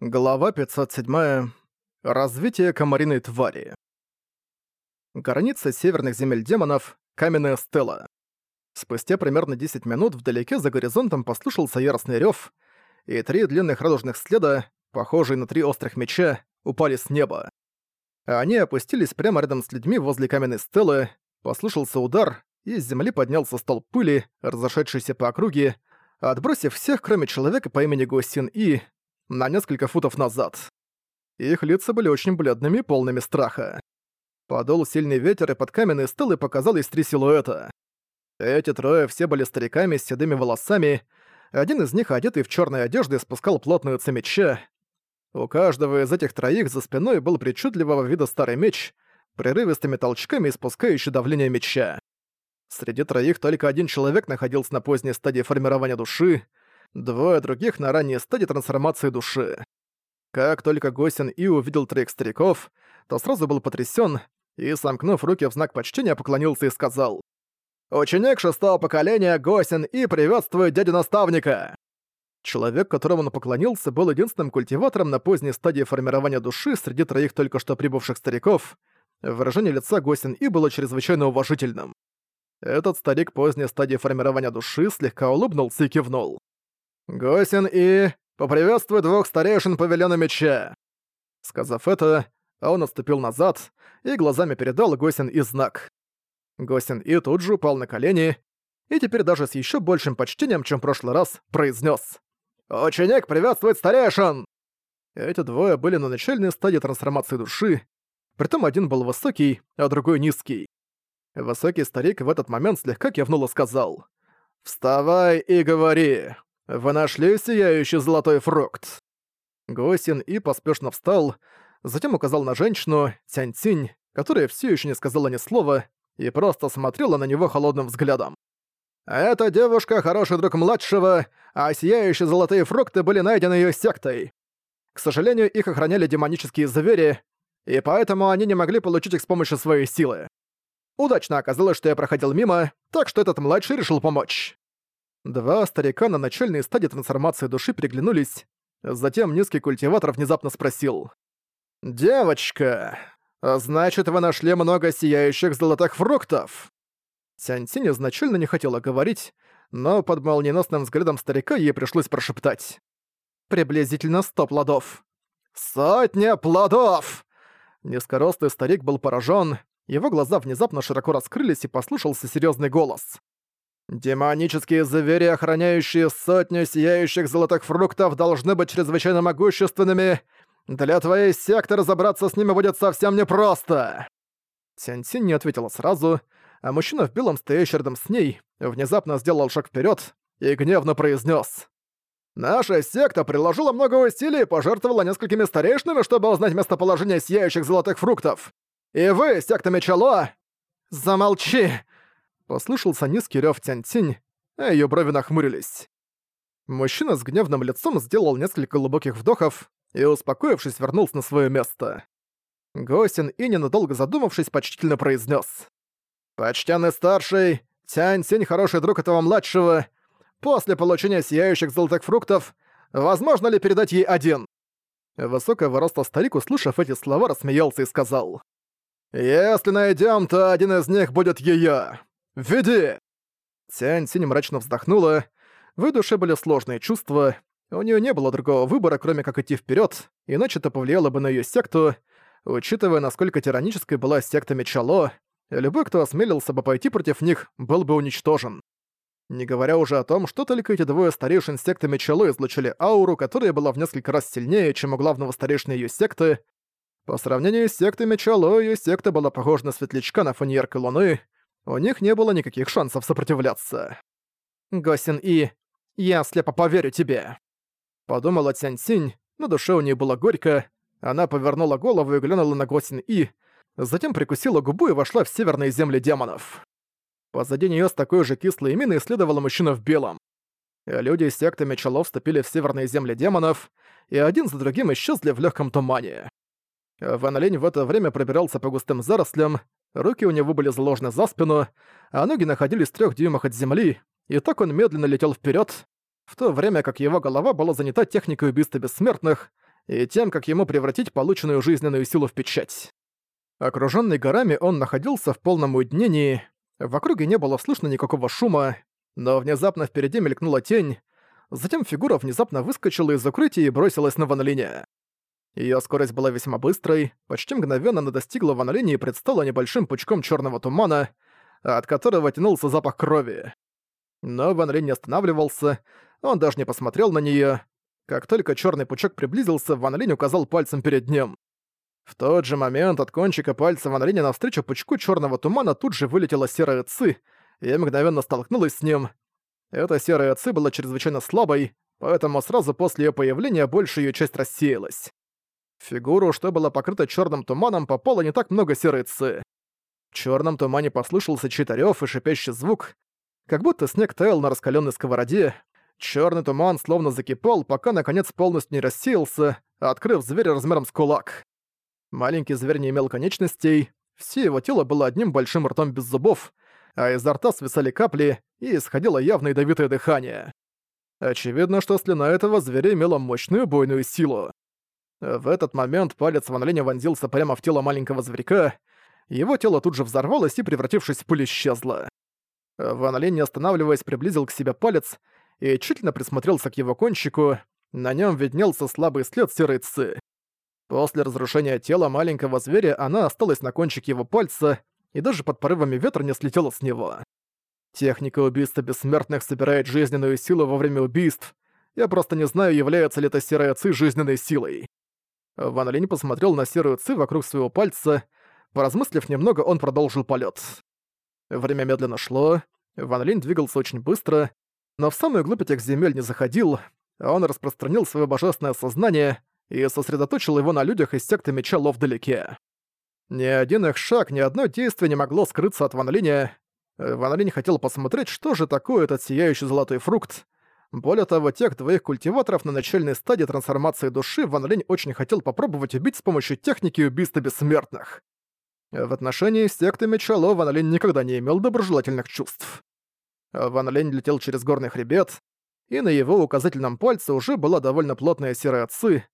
Глава 507. Развитие комариной твари. Граница северных земель демонов — каменная стела. Спустя примерно 10 минут вдалеке за горизонтом послышался яростный рёв, и три длинных радужных следа, похожие на три острых меча, упали с неба. Они опустились прямо рядом с людьми возле каменной стелы, послышался удар, и с земли поднялся столб пыли, разошедшийся по округе, отбросив всех, кроме человека по имени Госин И, на несколько футов назад. Их лица были очень бледными и полными страха. Подул сильный ветер, и под каменной стелой показалось три силуэта. Эти трое все были стариками с седыми волосами, один из них, одетый в черной одежды, спускал плотную цемеча. У каждого из этих троих за спиной был причудливого вида старый меч, прерывистыми толчками испускающий давление меча. Среди троих только один человек находился на поздней стадии формирования души, двое других на ранней стадии трансформации души. Как только Госин И увидел троих стариков, то сразу был потрясен и, сомкнув руки в знак почтения, поклонился и сказал «Ученик шестого поколения Госин И приветствует дядю-наставника!» Человек, которому он поклонился, был единственным культиватором на поздней стадии формирования души среди троих только что прибывших стариков. Выражение лица Госин И было чрезвычайно уважительным. Этот старик поздней стадии формирования души слегка улыбнулся и кивнул. «Госин и... поприветствуй двух старейшин павильона меча!» Сказав это, он отступил назад и глазами передал Госин и знак. Госин и тут же упал на колени и теперь даже с еще большим почтением, чем в прошлый раз, произнес: «Ученик приветствует старейшин!» Эти двое были на начальной стадии трансформации души, притом один был высокий, а другой низкий. Высокий старик в этот момент слегка кивнул и сказал «Вставай и говори!» «Вы нашли сияющий золотой фрукт?» Госин И поспешно встал, затем указал на женщину, Тянь-Тинь, которая все еще не сказала ни слова и просто смотрела на него холодным взглядом. «Эта девушка — хороший друг младшего, а сияющие золотые фрукты были найдены ее сектой. К сожалению, их охраняли демонические звери, и поэтому они не могли получить их с помощью своей силы. Удачно оказалось, что я проходил мимо, так что этот младший решил помочь. Два старика на начальной стадии трансформации души приглянулись. Затем низкий культиватор внезапно спросил. «Девочка, значит, вы нашли много сияющих золотых фруктов?» Тянь-Тинь изначально не хотела говорить, но под молниеносным взглядом старика ей пришлось прошептать. «Приблизительно сто плодов». «Сотня плодов!» Низкорослый старик был поражен, его глаза внезапно широко раскрылись и послушался серьезный голос. Демонические звери, охраняющие сотню сияющих золотых фруктов, должны быть чрезвычайно могущественными. Для твоей секты разобраться с ними будет совсем непросто. Тянь-Тинь не ответила сразу, а мужчина в белом, стоящий рядом с ней, внезапно сделал шаг вперед и гневно произнес: «Наша секта приложила много усилий и пожертвовала несколькими старейшинами, чтобы узнать местоположение сияющих золотых фруктов. И вы, секта Мечало...» «Замолчи!» Послышался низкий рёв Тянь-Тинь, а её брови нахмурились. Мужчина с гневным лицом сделал несколько глубоких вдохов и, успокоившись, вернулся на своё место. Госин и, ненадолго задумавшись, почтительно произнёс. «Почтенный старший, Тянь-Тинь хороший друг этого младшего. После получения сияющих золотых фруктов, возможно ли передать ей один?» Высокого роста старик, услышав эти слова, рассмеялся и сказал. «Если найдём, то один из них будет её. «Веди!» Синь мрачно вздохнула. В душе были сложные чувства. У нее не было другого выбора, кроме как идти вперед, иначе это повлияло бы на ее секту. Учитывая, насколько тиранической была секта Мечало, любой, кто осмелился бы пойти против них, был бы уничтожен. Не говоря уже о том, что только эти двое старейшин секты Мечало излучили ауру, которая была в несколько раз сильнее, чем у главного старейшины ее секты. По сравнению с сектой Мечало, ее секта была похожа на светлячка на фоне яркой луны, у них не было никаких шансов сопротивляться. «Госин И, я слепо поверю тебе», — подумала Цянь Синь, на душе у нее было горько, она повернула голову и глянула на Госин И, затем прикусила губу и вошла в северные земли демонов. Позади нее с такой же кислой миной следовал мужчина в белом. Люди из секты Мечелов вступили в северные земли демонов, и один за другим исчезли в легком тумане. Ван Линь в это время пробирался по густым зарослям, руки у него были заложены за спину, а ноги находились в трех дюймах от земли, и так он медленно летел вперед, в то время как его голова была занята техникой убийства бессмертных, и тем, как ему превратить полученную жизненную силу в печать. Окружённый горами, он находился в полном уединении, в округе не было слышно никакого шума, но внезапно впереди мелькнула тень, затем фигура внезапно выскочила из укрытия и бросилась на Ван Линя. Её скорость была весьма быстрой, почти мгновенно она достигла Ван и предстала небольшим пучком чёрного тумана, от которого тянулся запах крови. Но Ван не останавливался, он даже не посмотрел на неё. Как только чёрный пучок приблизился, Ван указал пальцем перед ним. В тот же момент от кончика пальца Ван Линя навстречу пучку черного тумана тут же вылетела серая ци, и мгновенно столкнулась с ним. Эта серая ци была чрезвычайно слабой, поэтому сразу после ее появления большая ее часть рассеялась. Фигуру, что была покрыта черным туманом, попало не так много серой ци. В черном тумане послышался чей-то рёв и шипящий звук, как будто снег таял на раскаленной сковороде. Черный туман словно закипал, пока наконец полностью не рассеялся, открыв зверя размером с кулак. Маленький зверь не имел конечностей, все его тело было одним большим ртом без зубов, а изо рта свисали капли и исходило явно ядовитое дыхание. Очевидно, что слюна этого зверя имела мощную бойную силу. В этот момент палец Ван Линя вонзился прямо в тело маленького зверька, его тело тут же взорвалось и, превратившись в пыль, исчезло. Ван Линь, не останавливаясь, приблизил к себе палец и тщательно присмотрелся к его кончику, на нем виднелся слабый след серой цы. После разрушения тела маленького зверя она осталась на кончике его пальца и даже под порывами ветра не слетела с него. Техника убийства бессмертных собирает жизненную силу во время убийств. Я просто не знаю, является ли эта серая ци жизненной силой. Ван Линь посмотрел на серую ци вокруг своего пальца. Поразмыслив немного, он продолжил полет. Время медленно шло. Ван Линь двигался очень быстро, но в самую глубь этих земель не заходил, он распространил свое божественное сознание — и сосредоточил его на людях из секты Меча Ло вдалеке. Ни один их шаг, ни одно действие не могло скрыться от Ван Линя. Ван Линь хотел посмотреть, что же такое этот сияющий золотой фрукт. Более того, тех двоих культиваторов на начальной стадии трансформации души Ван Линь очень хотел попробовать убить с помощью техники убийства бессмертных. В отношении секты Меча Ло Ван Линь никогда не имел доброжелательных чувств. Ван Линь летел через горный хребет, и на его указательном пальце уже была довольно плотная серая ци,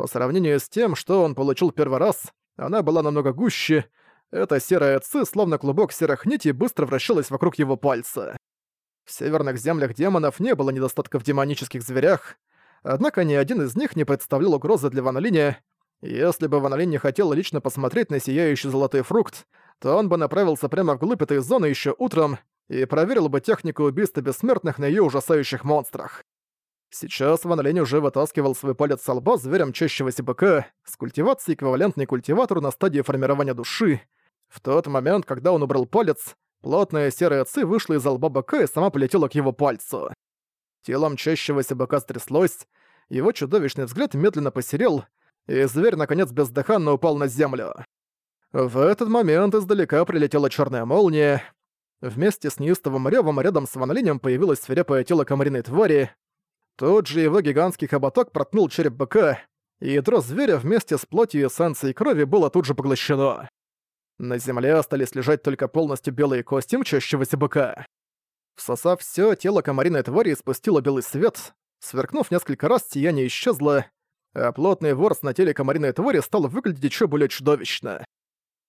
по сравнению с тем, что он получил первый раз, она была намного гуще. Эта серая ци, словно клубок серых нитей, быстро вращалась вокруг его пальца. В северных землях демонов не было недостатка в демонических зверях, однако ни один из них не представлял угрозы для Ван Линя. Если бы Ван Линь не хотел лично посмотреть на сияющий золотой фрукт, то он бы направился прямо вглубь этой зоны еще утром и проверил бы технику убийства бессмертных на ее ужасающих монстрах. Сейчас Ван Лень уже вытаскивал свой палец со лба зверя мчащегося быка с культивацией эквивалентной культиватору на стадии формирования души. В тот момент, когда он убрал палец, плотная серая ци вышла из лба быка и сама полетела к его пальцу. Тело мчащегося быка стряслось, его чудовищный взгляд медленно посерел, и зверь, наконец, бездыханно упал на землю. В этот момент издалека прилетела черная молния. Вместе с неистовым рёвом рядом с Ван Линем появилось свирепое тело комариной твари, Тут же его гигантский хоботок проткнул череп быка, и ядро зверя вместе с плотью эссенцией крови было тут же поглощено. На земле остались лежать только полностью белые кости мчащегося быка. Всосав все, тело комариной твари испустило белый свет, сверкнув несколько раз, сияние исчезло, а плотный ворс на теле комариной твари стал выглядеть еще более чудовищно.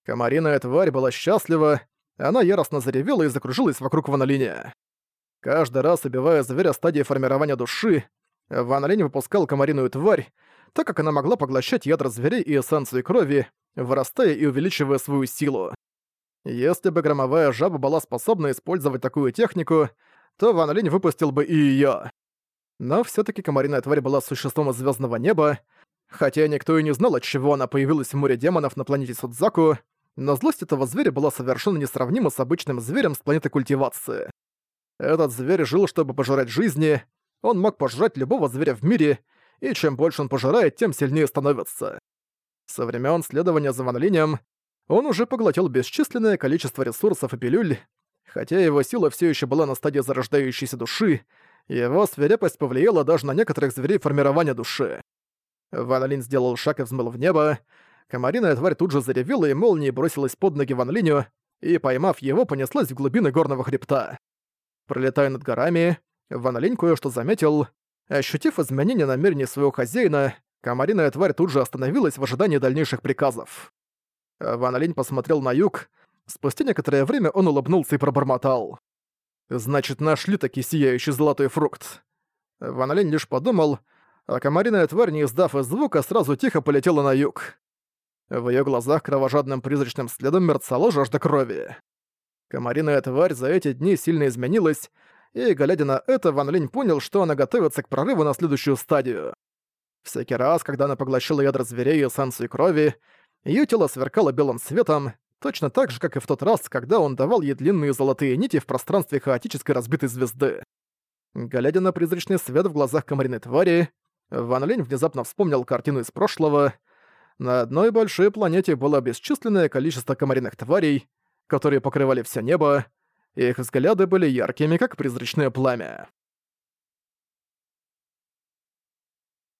Комариная тварь была счастлива, она яростно заревела и закружилась вокруг Ванолиния. Каждый раз убивая зверя стадии формирования души, Ван выпускал комариную тварь, так как она могла поглощать ядра зверей и эссенцию крови, вырастая и увеличивая свою силу. Если бы громовая жаба была способна использовать такую технику, то Ван Линь выпустил бы и её. Но всё-таки комариная тварь была существом из звёздного неба, хотя никто и не знал, от чего она появилась в море демонов на планете Судзаку, но злость этого зверя была совершенно несравнима с обычным зверем с планеты культивации. Этот зверь жил, чтобы пожирать жизни. Он мог пожрать любого зверя в мире, и чем больше он пожирает, тем сильнее становится. Со времен следования за Ван он уже поглотил бесчисленное количество ресурсов и пилюль, хотя его сила все еще была на стадии зарождающейся души, его свирепость повлияла даже на некоторых зверей формирования души. Ван сделал шаг и взмыл в небо, комариная тварь тут же заревела и молнией бросилась под ноги Ван и, поймав его, понеслась в глубины горного хребта. Пролетая над горами, Ван кое-что заметил. Ощутив изменение намерений своего хозяина, Комариная тварь тут же остановилась в ожидании дальнейших приказов. Ван Линь посмотрел на юг. Спустя некоторое время он улыбнулся и пробормотал. «Значит, нашли таки сияющий золотой фрукт». Ван Линь лишь подумал, а комариная тварь, не издав и звука, сразу тихо полетела на юг. В её глазах кровожадным призрачным следом мерцала жажда крови. Комариная тварь за эти дни сильно изменилась, и, глядя на это, Ван Линь понял, что она готовится к прорыву на следующую стадию. Всякий раз, когда она поглощала ядра зверей и эссенцию крови, её тело сверкало белым светом, точно так же, как и в тот раз, когда он давал ей длинные золотые нити в пространстве хаотической разбитой звезды. Глядя на призрачный свет в глазах комариной твари, Ван Линь внезапно вспомнил картину из прошлого. На одной большой планете было бесчисленное количество комариных тварей, которые покрывали все небо, и их взгляды были яркими, как призрачное пламя.